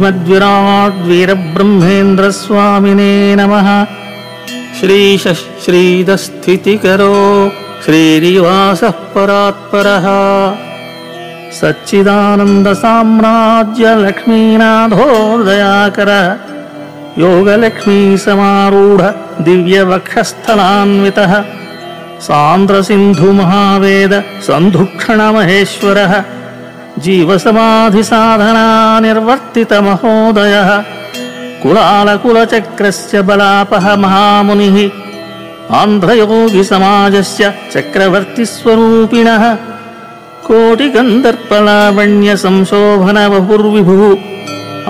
श्रीमद्विराड्वीरब्रह्मेन्द्रस्वामिने नमः। श्रीशः श्रीदस्थितिकरो श्रीनिवासः परात्परः सच्चिदानन्दसाम्राज्यलक्ष्मीनाथोदयाकर योगलक्ष्मीसमारूढ दिव्यवक्षस्थलान्वितः। सान्द्रसिन्धुमहावेद सन्धुक्षणमहेश्वरः जीवसमाधिसाधना निर्वर्तितमहोदयः कुलालकुलचक्रस्य बलापः महामुनिः। आन्ध्रयोगिसमाजस्य चक्रवर्तिस्वरूपिणः। कोटिकन्दर्पलावण्यसंशोभनवपुर्विभुः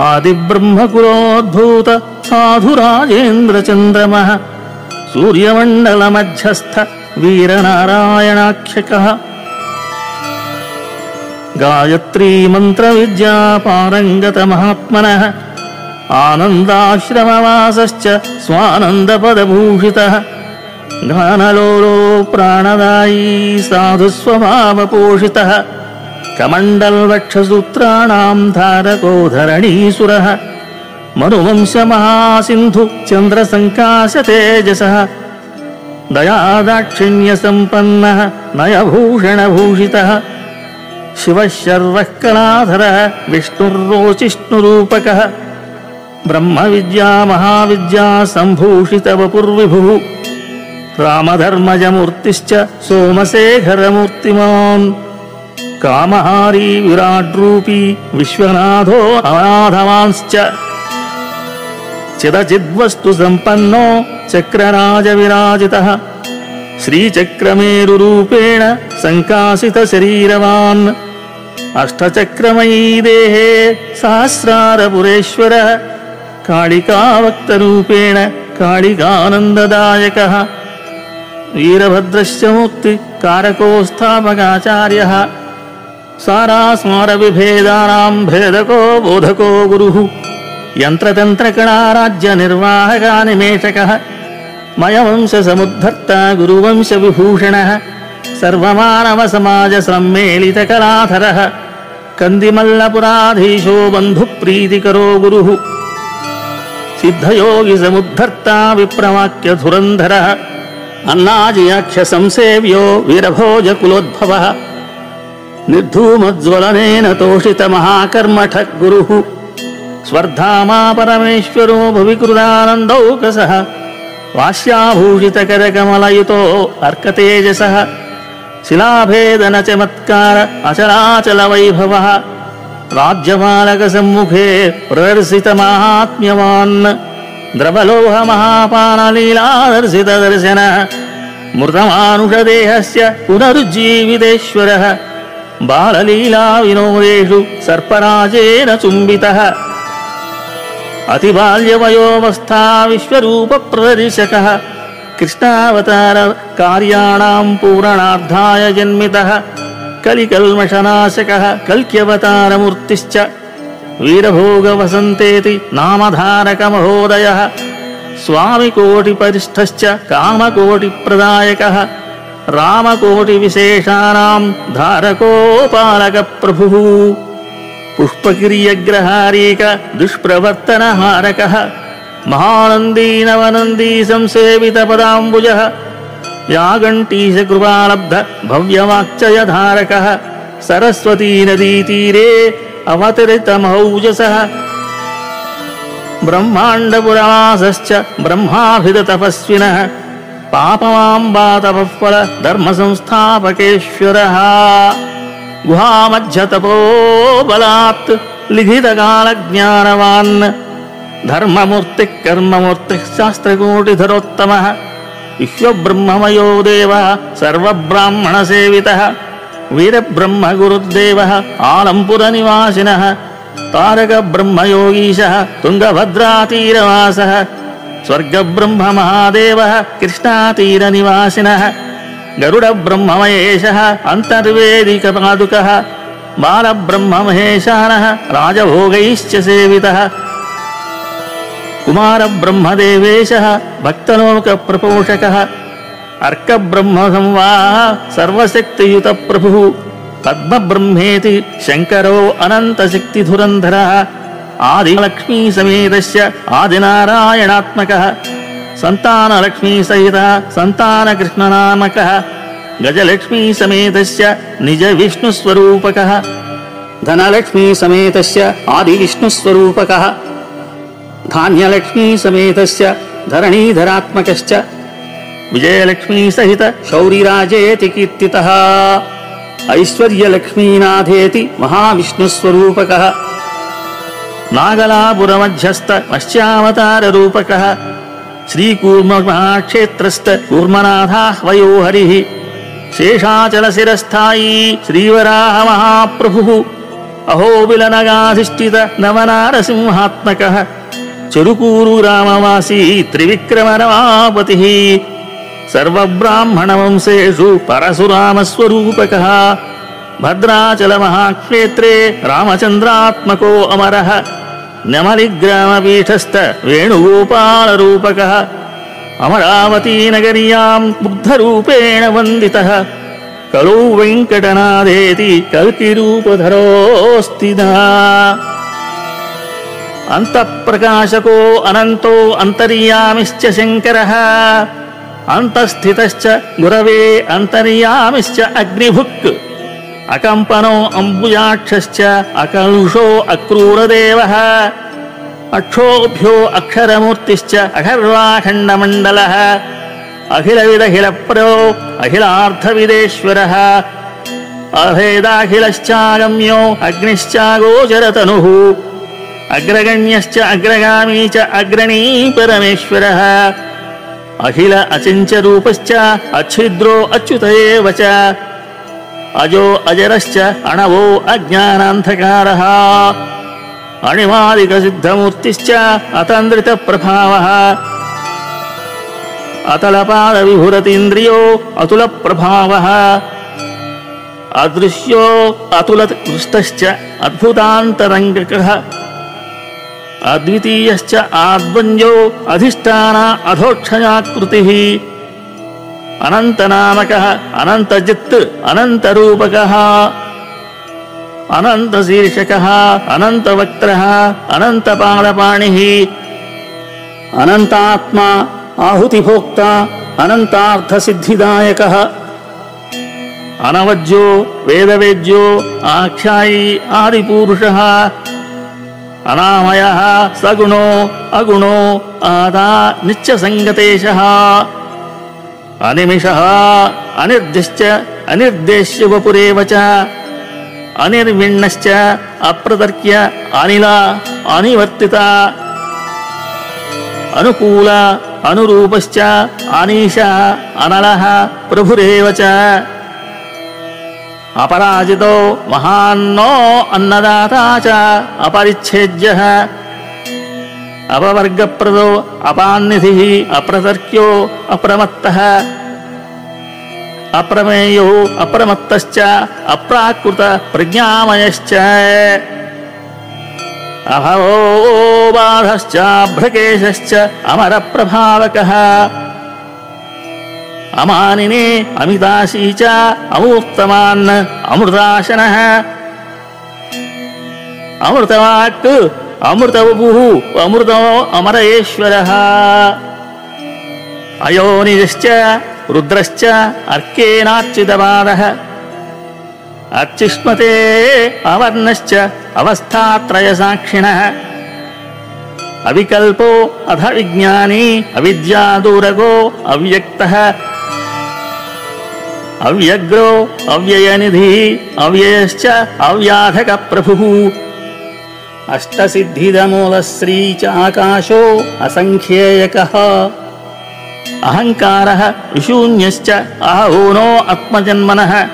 आदिब्रह्मकुलोद्भूत साधुराजेन्द्रचन्द्रमः। सूर्यमण्डलमध्यस्थ वीरनारायणाख्यकः गायत्रीमन्त्रविद्या पारङ्गतमहात्मनः आनन्दाश्रमवासश्च स्वानन्दपदभूषितः। गानलोलो प्राणदायी साधुस्वभावपोषितः। कमण्डलवक्षसूत्राणां धारको धरणीसुरः मनुवंशमहासिन्धु चन्द्रसङ्काशतेजसः। दयादाक्षिण्यसम्पन्नः नयभूषणभूषितः शिवः शर्वः कलाधरः विष्णुर्रोचिष्णुरूपकः। ब्रह्मविद्या महाविद्या सम्भूषितवपुर्विभुः। रामधर्मजमूर्तिश्च सोमशेखरमूर्तिमान्। कामहारी विराड्रूपी विश्वनाथो अनाथवांश्च चिदचिद्वस्तु सम्पन्नो चक्रराजविराजितः। श्रीचक्रमेरुरूपेण सङ्कासितशरीरवान् अष्टचक्रमयी देहे सहस्रारपुरेश्वरः काळिकावक्तरूपेण काळिकानन्ददायकः वीरभद्रश्च मुक्तिकारको स्थापकाचार्यः सारास्मारविभेदानां भेदको बोधको गुरुः यन्त्रतन्त्रकणाराज्यनिर्वाहकानिमेषकः मयवंशसमुद्धर्ता गुरुवंशविभूषणः सर्वमानवसमाजसम्मेलितकलाधरः। कन्दिमल्लपुराधीशो बन्धुप्रीतिकरो गुरुः। सिद्धयोगिसमुद्धर्ता विप्रवाक्यधुरन्धरः। अन्नाजियाख्यसंसेव्यो वीरभोजकुलोद्भवः। निर्धूमज्वलनेन तोषितमहाकर्मठः गुरुः स्वर्धामा परमेश्वरो भुविकृदानन्दौकसः। वास्याभूषितकरकमलयुतो अर्कतेजसः शिलाभेदनचमत्कार अचलाचलवैभवः। राज्यपालकसम्मुखे प्रदर्शितमाहात्म्यवान्। द्रवलोहमहापानलीलादर्शितदर्शनः। मृतमानुषदेहस्य पुनरुज्जीवितेश्वरः। बाललीलाविनोदेषु सर्पराजेन चुम्बितः। अतिबाल्यवयोवस्था विश्वरूपप्रदर्शकः कृष्णावतार कार्याणां पूरणार्थाय जन्मितः कलिकल्मषनाशकः कल्क्यवतारमूर्तिश्च वीरभोगवसन्तेति नामधारकमहोदयः स्वामिकोटिपरिष्ठश्च कामकोटिप्रदायकः रामकोटिविशेषाणां धारकोपालकप्रभुः पुष्पकिर्यग्रहारीक दुष्प्रवर्तनहारकः महानन्दीनवनन्दी संसेवितपदाम्बुजः यागण्टीशकृपालब्ध भव्यवाक्चयधारकः सरस्वतीनदीतीरे अवतरितमौजसः ब्रह्माण्डपुरासश्च ब्रह्माभिदतपस्विनः पापमाम्बातपःफल धर्मसंस्थापकेश्वरः गुहामध्यतपोबलात् लिखितकालज्ञानवान् धर्ममूर्तिः कर्ममूर्तिः शास्त्रकोटिधरोत्तमः। विश्वब्रह्ममयो देवः सर्वब्राह्मणसेवितः। वीरब्रह्मगुरुर्देवः आलम्पुरनिवासिनः तारकब्रह्मयोगीशः तुङ्गभद्रातीरवासः। स्वर्गब्रह्ममहादेवः कृष्णातीरनिवासिनः गरुडब्रह्ममहेशः अन्तर्वेदिकपादुकः बालब्रह्ममहेशानः राजभोगैश्च सेवितः कुमारब्रह्मदेवेशः भक्तलोकप्रपोषकः। अर्कब्रह्मसंवाहः सर्वशक्तियुतप्रभुः। पद्मब्रह्मेति शङ्करो अनन्तशक्तिधुरन्धरः। आदिलक्ष्मीसमेतस्य आदिनारायणात्मकः। सन्तानलक्ष्मीसहितः सन्तानकृष्णनामकः। गजलक्ष्मीसमेतस्य निजविष्णुस्वरूपकः। धनलक्ष्मीसमेतस्य आदिविष्णुस्वरूपकः धान्यलक्ष्मीसमेतस्य धरणीधरात्मकश्च। विजयलक्ष्मीसहित शौरिराजेति कीर्तितः। ऐश्वर्यलक्ष्मीनाथेति महाविष्णुस्वरूपकः। नागलापुरमध्यस्थ पश्चावताररूपकः। श्रीकूर्ममहाक्षेत्रस्थ कूर्मनाथाह्वयो हरिः शेषाचलशिरस्थायी श्रीवराह महाप्रभुः। अहोबिलनगाधिष्ठित नवनारसिंहात्मकः चरुकूरु रामवासी त्रिविक्रमरमापतिः सर्वब्राह्मणवंशेषु परशुरामस्वरूपकः भद्राचलमहाक्षेत्रे रामचन्द्रात्मको अमरः नमलिग्रामपीठस्थ वेणुगोपालरूपकः अमरावतीनगर्याम् बुद्धरूपेण वन्दितः कलौ वेङ्कटनाथेति कल्किरूपधरोऽस्ति अन्तःप्रकाशको अनन्तो अन्तर्यामिश्च शङ्करः। अन्तःस्थितश्च गुरवे अन्तर्यामिश्च अग्निभुक्। अकम्पनो अम्बुजाक्षश्च अकलुषो अक्रूरदेवः। अक्षोभ्यो अक्षरमूर्तिश्च अखर्वाखण्डमण्डलः। अखिलविदखिलप्रो अखिलार्थविदेश्वरः। अभेदाखिलश्चागम्यो अग्निश्चागोचरतनुः अग्रगण्यश्च अग्रगामी च अग्रणी परमेश्वरः। अखिल अचिञ्चरूपश्च अच्छिद्रो अच्युत एव च। अजो अजरश्च अणवो अज्ञानान्धकारः। अणिमादिकसिद्धमूर्तिश्च अतन्द्रितप्रभावः। अतलपादविभुरतीन्द्रियो अतुलप्रभावः। अदृश्यो अतुलकृष्टश्च अद्भुतान्तरङ्गकः अद्वितीयश्च आद्वन्द्यो अधिष्ठान अधोक्षयाकृतिः अनन्तनामकः अनन्तजित् अनन्तरूपकः। अनन्तशीर्षकः अनन्तवक्त्रः अनन्तपादपाणिः अनन्तात्मा आहुतिभोक्ता अनन्तार्थसिद्धिदायकः। अनवज्यो वेदवेद्यो आख्यायी आदिपूरुषः अनामयः सगुणो अगुणो आदा नित्यसङ्गतेशः। अनिमिषः अनिर्दिश्च अनिर्देश्य वपुरेव च। अनिर्विण्णश्च अप्रतर्क्य अनिल अनिवर्तित। अनुकूल अनुरूपश्च अनीश अनलः प्रभुरेव च अपराजितो महान्नो अन्नदाता च अपरिच्छेद्यः। अपवर्गप्रदो अपान्निधिः अप्रतर्क्यो अप्रमत्तः। अप्रमेयो अप्रमत्तश्च अप्राकृत प्रज्ञामयश्च। अभवो बाधश्चाभ्रकेशश्च अमरप्रभावकः अमानिने अमिताशी च अमूर्तमान् अमृताशनः। अमृतवाक् अमृतवपुः अमृतो अमरेश्वरः। अयोनिजश्च रुद्रश्च अर्केनाच्युतपादः अर्चिष्मते अवर्णश्च अवस्थात्रयसाक्षिणः अविकल्पो अथ विज्ञानी अविद्यादूरगो अव्यक्तः। अव्यग्रो अव्ययनिधिः अव्ययश्च अव्याधकप्रभुः। अष्टसिद्धिदमूलश्री च आकाशो असङ्ख्येयकः। अहङ्कारः विशून्यश्च अहूनो आत्मजन्मनः।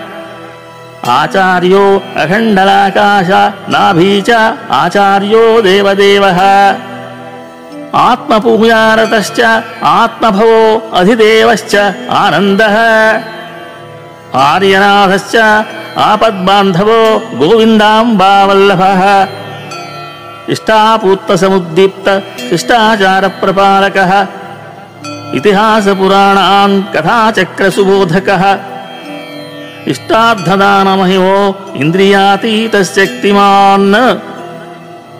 आचार्यो अखण्डलाकाश नाभी च आचार्यो देवदेवः आत्मपूजारतश्च आत्मभवो अधिदेवश्च आनन्दः। आर्यनाथश्च आपद्बान्धवो गोविन्दाम्बावल्लभः। इष्टापूत्तसमुद्दीप्त शिष्टाचारप्रपालकः। इतिहासपुराणान् कथाचक्रसुबोधकः। इष्टार्थदानमहिमो इन्द्रियातीतशक्तिमान्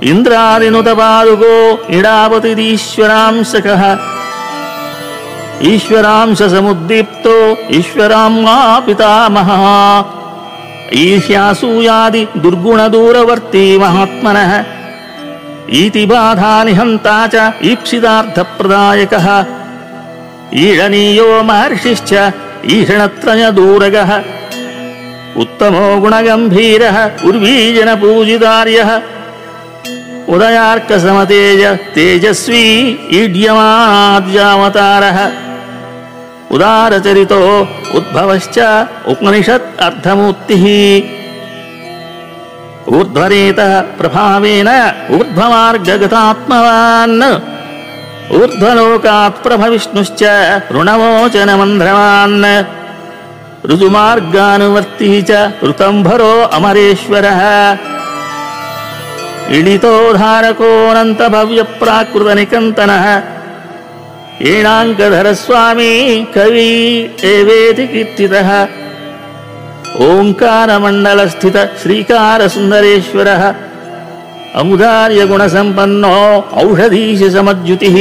इन्द्रादिनुतपादुको इडापतिरीश्वरांशकः ईश्वरांशसमुद्दीप्तो ईश्वराम्मा पितामहः ईर्ष्यासूयादि दुर्गुणदूरवर्ती महात्मनः इति बाधानिहन्ता च ईप्सितार्थप्रदायकः ईळनीयो महर्षिश्च ईषणत्रयदूरगः उत्तमो गुणगम्भीरः उर्वीजनपूजितार्यः उदयार्कसमतेज तेजस्वी ईड्यमाद्यावतारः। उदारचरितो उद्भवश्च उपनिषत् अर्थमूर्तिः ऊर्ध्वरेतः प्रभावेन ऊर्ध्वमार्गगतात्मवान्। ऊर्ध्वलोकात् प्रभविष्णुश्च ऋणमोचनमन्ध्रवान् ऋतुमार्गानुवर्ती च ऋतम्भरो अमरेश्वरः इडितोधारकोऽनन्तभव्यप्राकृतनिकन्तनः एणाङ्कधरस्वामी कवि एवेति कीर्तितः ओङ्कारमण्डलस्थित श्रीकारसुन्दरेश्वरः। अमुदार्यगुणसम्पन्नो औषधीशसमज्युतिः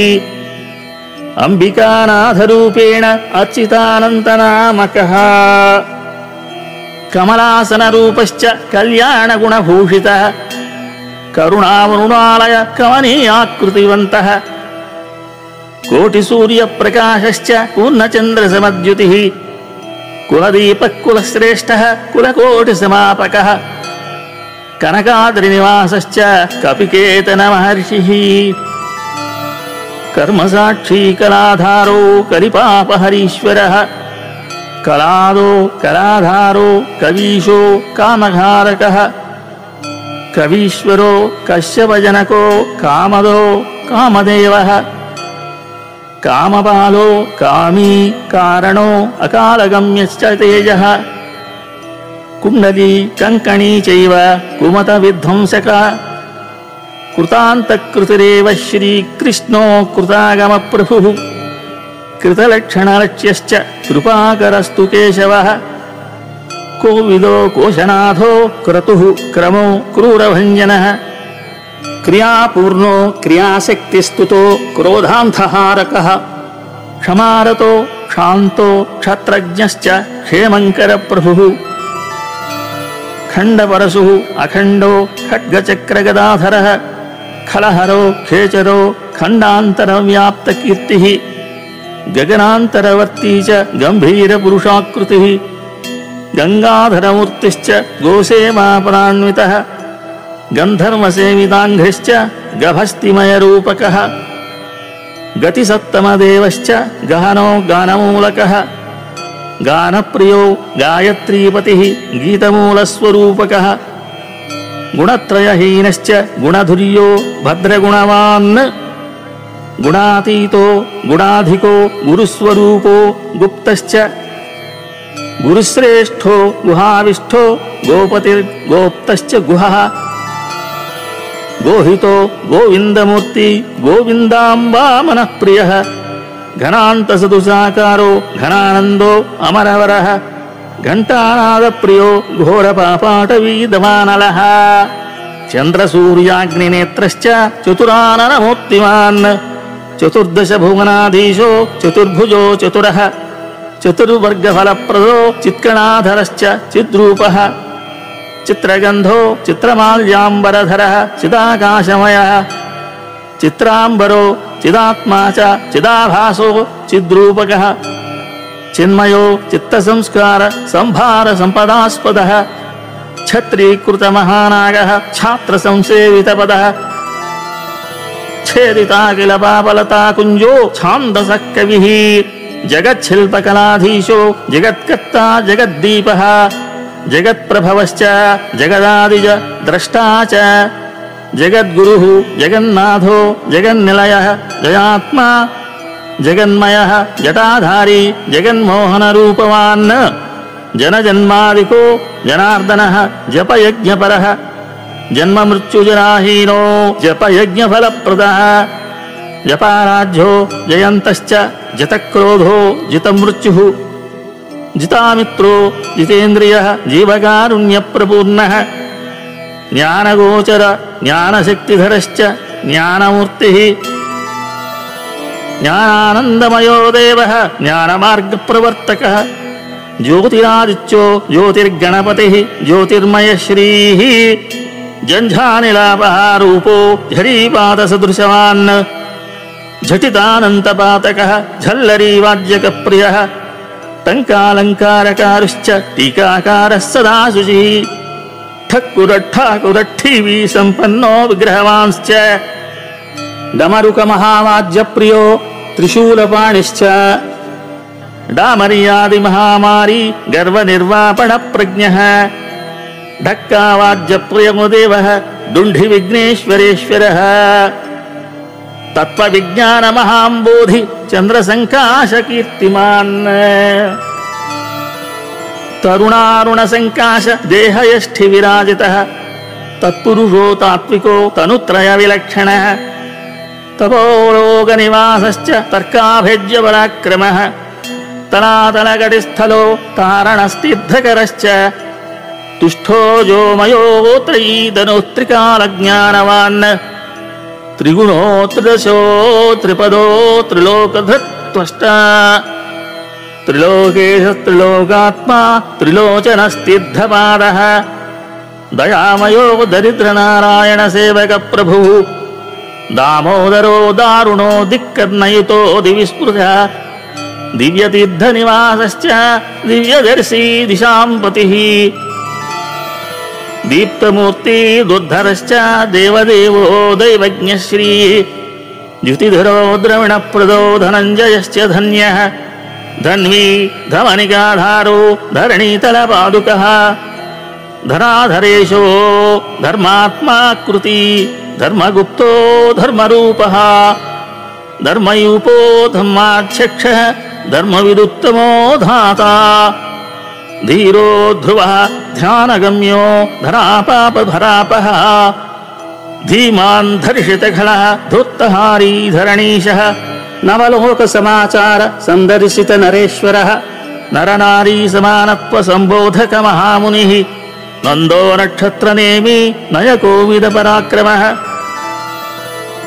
अम्बिकानाथरूपेण अच्युतानन्तनामकः कमलासनरूपश्च कल्याणगुणभूषितः करुणावरुणालय कमनीयाकृतिवन्तः कोटिसूर्यप्रकाशश्च पूर्णचन्द्रसमद्युतिः। कुलदीपः कुलश्रेष्ठः कुलकोटिसमापकः। कनकाद्रिनिवासश्च कपिकेतनमहर्षिः। कर्मसाक्षी कलाधारो कलिपापहरीश्वरः कलादो कलाधारो कवीशो कामघारकः कवीश्वरो कश्यपजनको कामदो कामदेवः? कामपालो कामी कारणो अकालगम्यश्च तेजः। कुण्डली कङ्कणी चैव कुमतविध्वंसक। कृतान्तकृतिरेव श्रीकृष्णो कृतागमप्रभुः। कृतलक्षणलक्ष्यश्च कृपाकरस्तु केशवः कोविदो कोशनाथो क्रतुः क्रमो क्रूरभञ्जनः। क्रियापूर्णो क्रियाशक्तिस्तुतो क्रोधान्धहारकः। क्षमारतो क्षान्तो क्षत्रज्ञश्च क्षेमङ्करप्रभुः। खण्डपरशुः अखण्डो खड्गचक्रगदाधरः। खलहरो खेचरो खण्डान्तरव्याप्तकीर्तिः। गगनान्तरवर्ती च गम्भीरपुरुषाकृतिः गङ्गाधरमूर्तिश्च गोसेवापरान्वितः गन्धर्वसेविताङ्घ्रिश्च गभस्तिमयरूपकः गतिसत्तमदेवश्च गहनो गानमूलकः गानप्रियो गायत्रीपतिः गीतमूलस्वरूपकः गुणत्रयहीनश्च गुणधुर्यो भद्रगुणवान् गुणातीतो गुणाधिको गुरुस्वरूपो गुप्तश्च गुरुश्रेष्ठो गुहाविष्ठो गोपतिर्गोप्तश्च गुहः। गोहितो गोविन्दमूर्ति गोविन्दाम्बा मनःप्रियः। घनान्तसदुसाकारो घनानन्दो अमरवरः। घण्टानादप्रियो घोरपापाटवीदमानलः। चन्द्रसूर्याग्निनेत्रश्च चतुराननमूर्तिमान्। चतुर्दशभुवनाधीशो चतुर्भुजो चतुरः चतुर्वर्गफलप्रदो चित्कणाधरश्च चिद्रूपः, चित्रगन्धो चित्रमाल्याम्बरधरः, चिदाकाशमयः, चित्राम्बरो चिदात्मा च चिदाभासो चिद्रूपकः, चिन्मयो चित्तसंस्कार सम्भार सम्पदास्पदः छत्रीकृतमहानागः छात्रसंसेवितपदः छेदिताखिलपापलता कुञ्जो छान्दसः कविः जगच्छिल्पकलाधीशो जगत्कर्ता जगद्दीपः। जगत्प्रभवश्च जगदादिज द्रष्टा च। जगद्गुरुः जगन्नाथो जगन्निलयः जयात्मा। जगन्मयः जटाधारी जगन्मोहनरूपवान्। जनजन्मादिको जनार्दनः जपयज्ञपरः। जन्ममृत्युजराहीनो जपयज्ञफलप्रदः जपाराज्यो जयन्तश्च जितक्रोधो जितमृत्युः। जितामित्रो जितेन्द्रियः जीवकारुण्यप्रपूर्णः। ज्ञानगोचर ज्ञानशक्तिधरश्च ज्ञानमूर्तिः। ज्ञानानन्दमयो देवः ज्ञानमार्गप्रवर्तकः। ज्योतिरादित्यो ज्योतिर्गणपतिः ज्योतिर्मयश्रीः। जञ्झानिलापः रूपो झरीपादसदृशवान् झटितानन्तपातकः झल्लरीवाद्यकप्रियः। टङ्कालङ्कारकारुश्च टीकाकारः सदा शुचिः ठक्कुरट्ठाकुरट्ठीवी सम्पन्नो विग्रहवांश्च। डमरुकमहावाद्यप्रियो त्रिशूलपाणिश्च। डामर्यादिमहामारी गर्वनिर्वापणप्रज्ञः। ढक्कावाद्यप्रियमुदेवः दुण्ढिविघ्नेश्वरेश्वरः तत्त्वविज्ञानमहाम्बोधि चन्द्रसङ्काशकीर्तिमान्। तरुणारुणसङ्काश देहयष्ठिविराजितः तत्पुरुषो तात्विको तनुत्रयविलक्षणः। तपोलोकनिवासश्च तर्काभेज्यपराक्रमः तलातलगटिस्थलो तारणस्तिद्धकरश्च तुष्ठो जोमयोत्रयीदनुत्रिकालज्ञानवान् त्रिगुणो त्रिदशो त्रिपदो त्रिलोकधृत्वष्टा त्रिलोकेशस्त्रिलोकात्मा त्रिलोचनस्तिद्धपादः। दयामयो दरिद्रनारायणसेवकप्रभुः। दामोदरो दारुणो दिक्कर्णयुतो दिविस्पृशः। दिव्यतीर्थनिवासश्च दिव्यदर्शी दिशाम्पतिः दीप्तमूर्ति दुर्धरश्च देवदेवो दैवज्ञश्री द्युतिधरो द्रविणप्रदो धनञ्जयश्च धन्यः। धन्वी धमनिकाधारो धरणीतलपादुकः। धराधरेशो धर्मात्मा कृति धर्मगुप्तो धर्मरूपः। धर्मयूपो धर्माध्यक्षः धर्मविदुत्तमो धाता धीरो ध्रुवः ध्यानगम्यो धरापापधरापः। धीमान् धर्षितखलः धुत्तहारी धरणीशः नवलोकसमाचार सन्दर्शित नरेश्वरः नरनारी समानत्व सम्बोधक महामुनिः नन्दो नक्षत्रनेमी नयकोविदपराक्रमः।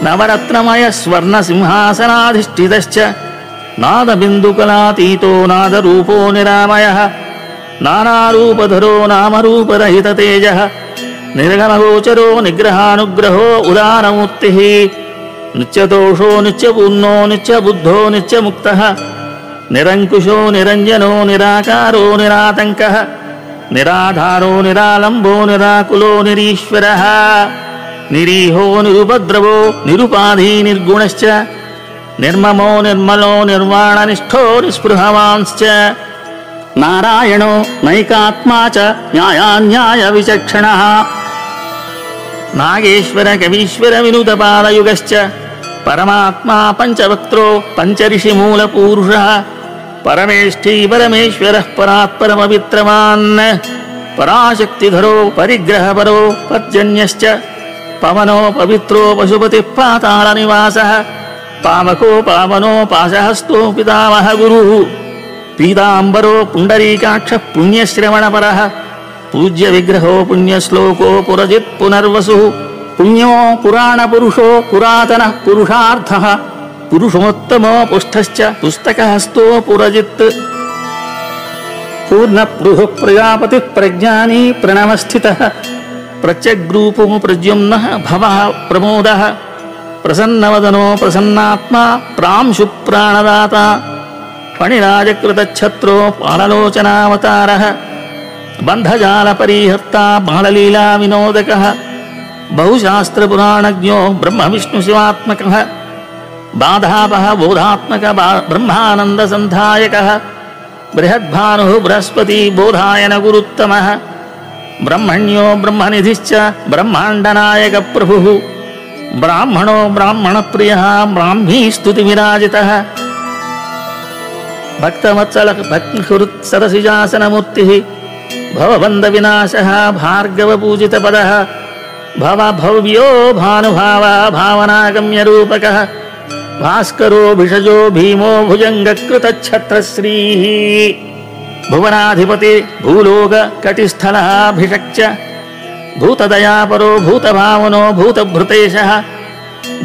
नवरत्नमय स्वर्णसिंहासनाधिष्ठितश्च नादबिन्दुकलातीतो नादरूपो निरामयः नानारूपधरो नामरूपरहिततेजः निर्गमगोचरो निग्रहानुग्रहो उदारमूर्तिः नित्यदोषो नित्यपूर्णो नित्यबुद्धो नित्यमुक्तः निरङ्कुशो निरञ्जनो निराकारो निरातङ्कः निराधारो निरालम्बो निराकुलो निरीश्वरः निरीहो निरुपद्रवो निरुपाधी निर्गुणश्च निर्ममो निर्मलो निर्वाणनिष्ठो निःस्पृहवांश्च नारायणो नैकात्मा च न्यायान्यायविचक्षणः नागेश्वर कवीश्वर विनुतपालयुगश्च परमात्मा पञ्चवक्त्रो पञ्चऋषिमूलपूरुषः परमेष्ठी परमेश्वरः परात्परमवित्रमान् पराशक्तिधरो परिग्रहपरो पर्जन्यश्च पवनो पवित्रो पशुपतिः पातालनिवासः पावको पावनो पाशहस्तो पितामह गुरुः पीताम्बरो पुण्डरीकाक्षः पुण्यश्रवणपरः पूज्यविग्रहो पुण्यश्लोको पुरजित् पुनर्वसुः पुण्यो पुराणपुरुषो पुरातनः पुरुषार्थः पुरुषोत्तमो पुष्ठश्च पुस्तकहस्तो पुरजित्। पूर्णपृहुः प्रजापतिः प्रज्ञानी प्रणवस्थितः प्रत्यग्रूपो प्रद्युम्नः भवः प्रमोदः प्रसन्नवदनो प्रसन्नात्मा प्रांशुप्राणदाता फणिराजकृतच्छत्रो पाललोचनावतारः बन्धजालपरिहर्ता बाललीलाविनोदकः बहुशास्त्रपुराणज्ञो ब्रह्मविष्णुशिवात्मकः बाधापः बोधात्मक ब्रह्मानन्दसन्धायकः बृहद्भानुः बृहस्पति बोधायन गुरुत्तमः ब्रह्मण्यो ब्रह्मनिधिश्च ब्रह्माण्डनायकप्रभुः ब्राह्मणो ब्राह्मणप्रियः ब्राह्मी स्तुतिविराजितः भक्तवत्सल भक्तिहृत्सरसिजासनमूर्तिः भवबन्धविनाशः भार्गवपूजितपदः भव भव्यो भानुभाव भावनागम्यरूपकः भास्करो भिषजो भीमो भुजङ्गकृतच्छत्रश्रीः भुवनाधिपति भूलोक कटिस्थलः भिषक्च भूतदयापरो भूतभावनो भूतभृतेशः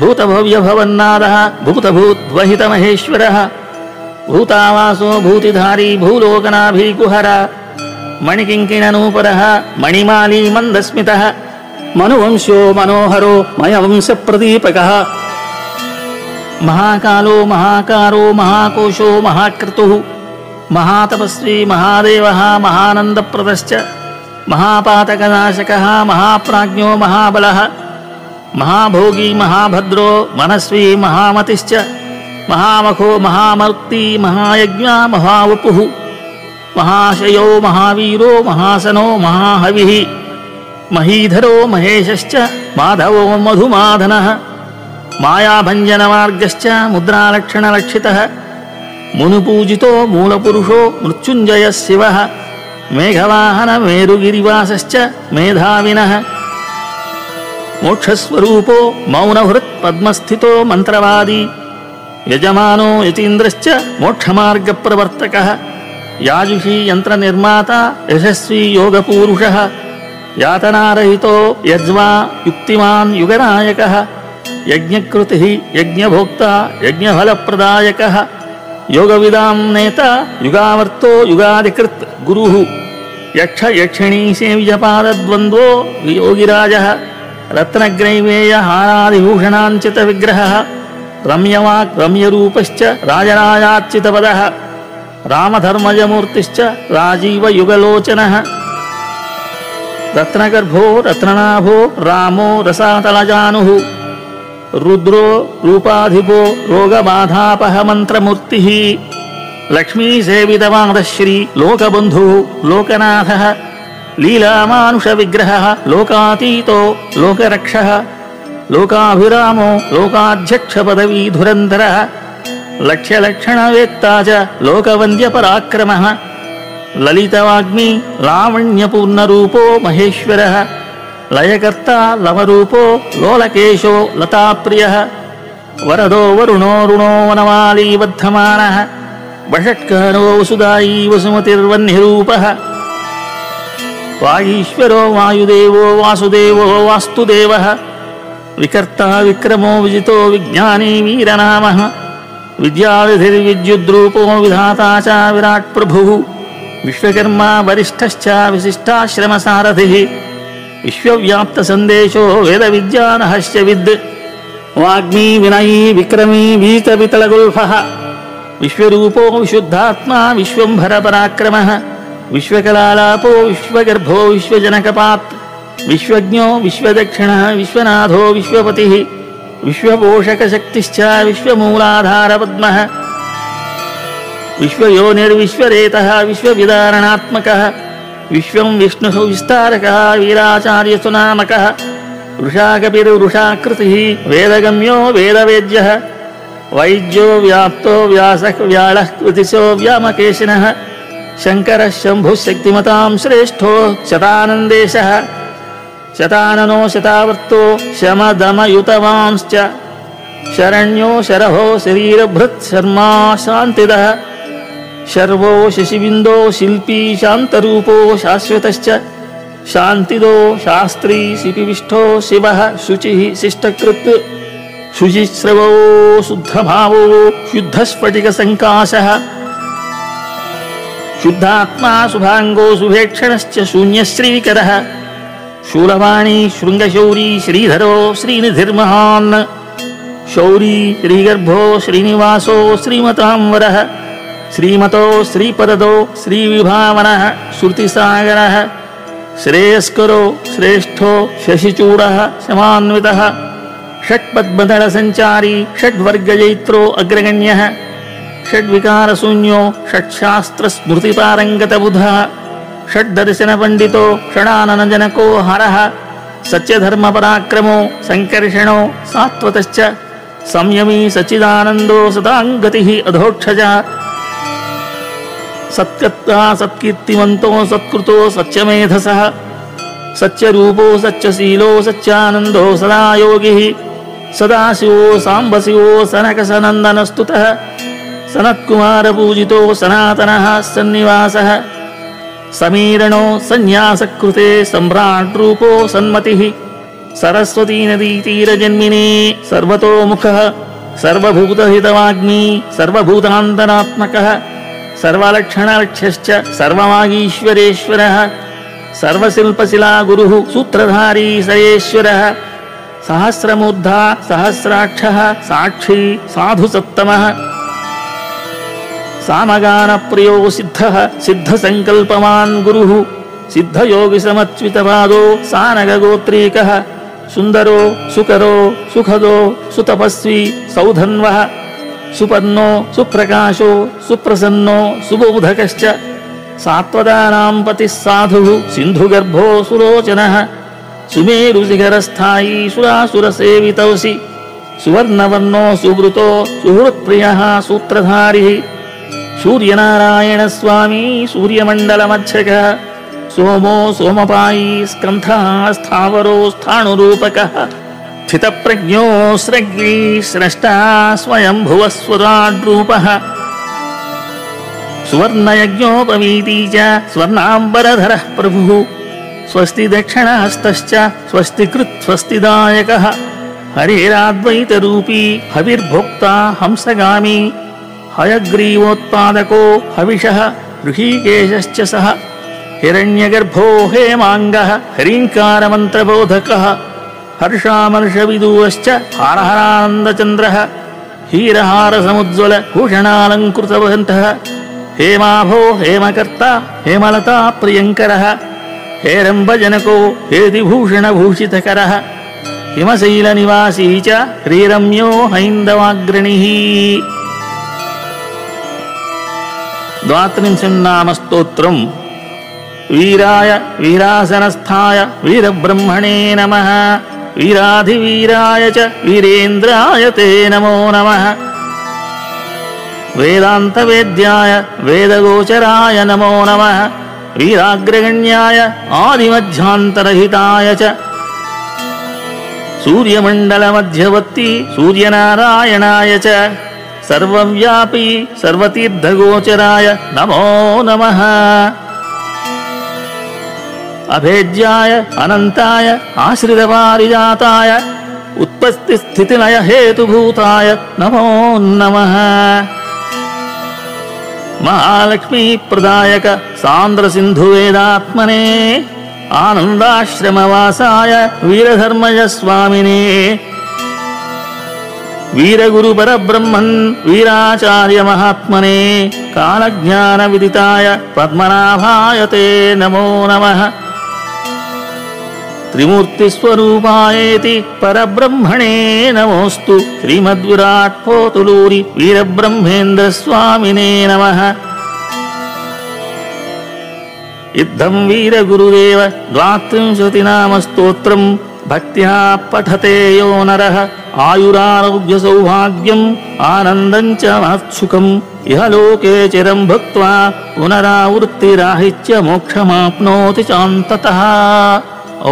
भूतभव्यभवन्नादः भूतभूद्वहितमहेश्वरः भूतावासो भूतिधारी भूलोकनाभीकुहर मणिकिङ्किणनूपरः मणिमाली मन्दस्मितः मनुवंशो मनोहरो मयवंशप्रदीपकः। महाकालो महाकारो महाकोशो महाक्रतुः महातपस्वी महादेवः महानन्दप्रदश्च महापातकनाशकः महाप्राज्ञो महाबलः महाभोगी महाभद्रो मनस्वी महामतिश्च महामखो महामर्ति महायज्ञा महावपुः महाशयो महावीरो महासनो महाहविः महीधरो महेशश्च माधवो मधुमाधनः मायाभञ्जनमार्गश्च मुद्रालक्षणलक्षितः मुनुपूजितो मूलपुरुषो मृत्युञ्जयः शिवः मेघवाहनमेरुगिरिवासश्च मेधाविनः मोक्षस्वरूपो मौनहृत् पद्मस्थितो मन्त्रवादी यजमानो यतीन्द्रश्च मोक्षमार्गप्रवर्तकः। याजुषी यन्त्रनिर्माता, यशस्वी योगपूरुषः। यातनारहितो यज्वा युक्तिमान् युगनायकः। यज्ञकृतिः यज्ञभोक्ता, यज्ञफलप्रदायकः। योगविदां नेता, युगावर्तो युगादिकृत् गुरुः। यक्ष यक्षिणीसेव्यपादद्वन्द्वो योगिराजः रत्नग्रैवेयहारादिभूषणाञ्चितविग्रहः रम्यवाक् रम्यरूपश्च राजराजार्चितपदः रामधर्मजमूर्तिश्च राजीवयुगलोचनः। रत्नगर्भो रत्ननाभो रामो रसातलजानुः। रुद्रो रूपाधिपो रोगबाधापहमन्त्रमूर्तिः लक्ष्मीसेवितवादश्री लोकबन्धुः लोकनाथः। लीलामानुषविग्रहः लोकातीतो लोकरक्षः लोकाभिरामो लोकाध्यक्षपदवीधुरन्धरः लक्ष्यलक्षणवेत्ता च लोकवन्द्यपराक्रमः ललितवाग्मी लावण्यपूर्णरूपो महेश्वरः लयकर्ता लवरूपो लोलकेशो लताप्रियः वरदो वरुणो रुणो वनमालीबद्धमानः वषट्करो वसुदायी वसुमतिर्वह्निरूपः। वागीश्वरो वायुदेवो वासुदेवो वास्तुदेवः विकर्ता विक्रमो विजितो विज्ञानी वीरनामः। विद्याविधिर्विद्युद्रूपो विधाता च विराट्प्रभुः विश्वकर्मा वरिष्ठश्च विशिष्टाश्रमसारथिः। विश्वव्याप्तसन्देशो वेदविद्यानहश्च विद्। वाग्मी विनयी विक्रमी वीतवितलगुल्फः विश्वरूपो विशुद्धात्मा विश्वम्भरपराक्रमः। विश्वकलालापो विश्वगर्भो विश्वजनकपात् विश्वज्ञो विश्वदक्षिणः विश्वनाथो विश्वपतिः विश्वपोषकशक्तिश्च विश्वमूलाधारपद्मः। विश्वयोनिर्विश्वरेतः विश्वविदारणात्मकः विश्वं विष्णुः विस्तारकः वीराचार्यसुनामकः वृषाकपिर्वृषाकृतिः वेदगम्यो वेदवेद्यः वैद्यो व्याप्तो व्यासः व्याळः कृतिशो व्यामकेशिनः शङ्करः शम्भुः शक्तिमतां श्रेष्ठो शतानन्देशः शताननो शतावर्तो शमदमयुतवांश्च। शरण्यो शरहो शरीरभृत् शर्मा शान्तिदः। शर्वो शशिबिन्दो शिल्पी शान्तरूपो शाश्वतश्च। शान्तिदो शास्त्री शिपिविष्ठो शिवः शुचिः शिष्टकृत्। शुचिश्रवो शुद्धभावो शुद्धस्फटिकसङ्काशः शुद्धात्मा शुभाङ्गो शुभेक्षणश्च शून्यश्रीकरः शूलवाणी, शृङ्गशौरी, श्रीधरो, श्रीनिधिर्महान्। शौरी, श्रीगर्भो, श्रीनिवासो श्रीमतांवरः श्रीमतो श्रीपददो श्रीविभावनः, श्रुतिसागरः। श्रेयस्करो, श्रेष्ठो, शशिचूडः समान्वितः षट्पद्मदलसञ्चारी, षड्वर्गजैत्रो, अग्रगण्यः। षड्विकारशून्यो, षट्शास्त्रस्मृतिपारङ्गतबुधः। षड्दर्शनपण्डितो षडाननजनको हरः सत्यधर्मपराक्रमो सङ्कर्षणो सात्वतश्च, संयमी सच्चिदानन्दो सदाङ्गतिः अधोक्षजः। सत्कर्ता सत्कीर्तिमन्तो सत्कृतो सत्यमेधसः, सत्यरूपो सत्यशीलो सच्चानन्दो सदा योगिः सदाशिवो साम्बशिवो सनकसनन्दनस्तुतः, सनत्कुमारपूजितो सनातनः सन्निवासः। समीरणो सन्न्यासकृते सम्राड्रूपो सन्मतिः। सरस्वती नदीतीरजन्मिने सर्वतोमुखः सर्वभूतहितवाग्मी सर्वभूतान्तरात्मकः सर्वलक्षणलक्ष्यश्च सर्वमागीश्वरेश्वरः सर्वशिल्पशिला गुरुः सूत्रधारी सयेश्वरः सहस्रमूर्धा सहस्राक्षः साक्षी साधुसत्तमः सामगानप्रियो सिद्धः सिद्धसङ्कल्पवान् गुरुः। सिद्धयोगिसमच्युतपादो सानगगोत्रीकः। सुन्दरो सुकरो सुखदो सुतपस्वी सौधन्वः। सुपन्नो सुप्रकाशो सुप्रसन्नो सुबोधकश्च। सात्वदानां पतिः साधुः सिन्धुगर्भो सुलोचनः सुमेरुशिखरस्थायी सुरासुरसेवितोऽसि सुवर्णवर्णो सुवृतो सुहृत्प्रियः सूत्रधारिः सूर्यनारायणस्वामी सूर्यमण्डलमध्यकः सोमो सोमपायी स्कन्धः स्थावरो स्थाणुरूपकः स्थितप्रज्ञो स्रग्वी स्रष्टा स्वयम्भुवः स्वराड्रूपः सुवर्णयज्ञोपवीती च स्वर्णाम्बरधरः प्रभुः। स्वस्ति दक्षिणहस्तश्च स्वस्ति कृत् स्वस्तिदायकः हरेराद्वैतरूपी हविर्भोक्ता हंसगामी हयग्रीवोत्पादको हविषः ऋषिकेशश्च सः। हिरण्यगर्भो हेमाङ्गः हरीङ्कारमन्त्रबोधकः हर्षामर्षविदूश्च हारहरानन्दचन्द्रः हीरहारसमुज्ज्वल भूषणालङ्कृतवन्तः हेमाभो हेमकर्ता हेमलता प्रियङ्करः हेरम्बजनको हेतिभूषणभूषितकरः हिमशैलनिवासी च श्रीरम्यो हैन्दवाग्रणिः द्वात्रिंशन् नाम स्तोत्रम्। वीराय वीरासनस्थाय वीरब्रह्मणे नमः। वीराधिवीराय च वीरेन्द्राय ते नमो नमः। वेदान्तवेद्याय वेदगोचराय नमो नमः। वीराग्रगण्याय आदिमध्यान्तरहिताय च। सूर्यमण्डलमध्यवर्ती सूर्यनारायणाय च सर्वव्यापी सर्वतीर्थगोचराय नमो नमः। अभेद्याय अनन्ताय आश्रितपारिजाताय उत्पत्तिस्थितिलय हेतुभूताय नमो नमः। महालक्ष्मीप्रदायक सान्द्रसिन्धुवेदात्मने आनन्दाश्रमवासाय वीरधर्मजस्वामिने वीरगुरुपरब्रह्मन् वीराचार्यमहात्मने कालज्ञानविदिताय पद्मनाभाय ते नमो नमः। त्रिमूर्तिस्वरूपायेति परब्रह्मणे नमोऽस्तु। श्रीमद्विराट्पोतुलूरि वीरब्रह्मेन्द्रस्वामिने नमः। इत्थं वीरगुरुदेव द्वात्रिंशतिनामस्तोत्रम् भक्त्या पठते यो नरः आयुरारोग्यसौभाग्यम् आनन्दम् च महत्सुखम् इह लोके चिरम् भुक्त्वा पुनरावृत्तिराहित्य मोक्षमाप्नोति चान्ततः।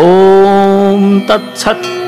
ॐ तत्सत्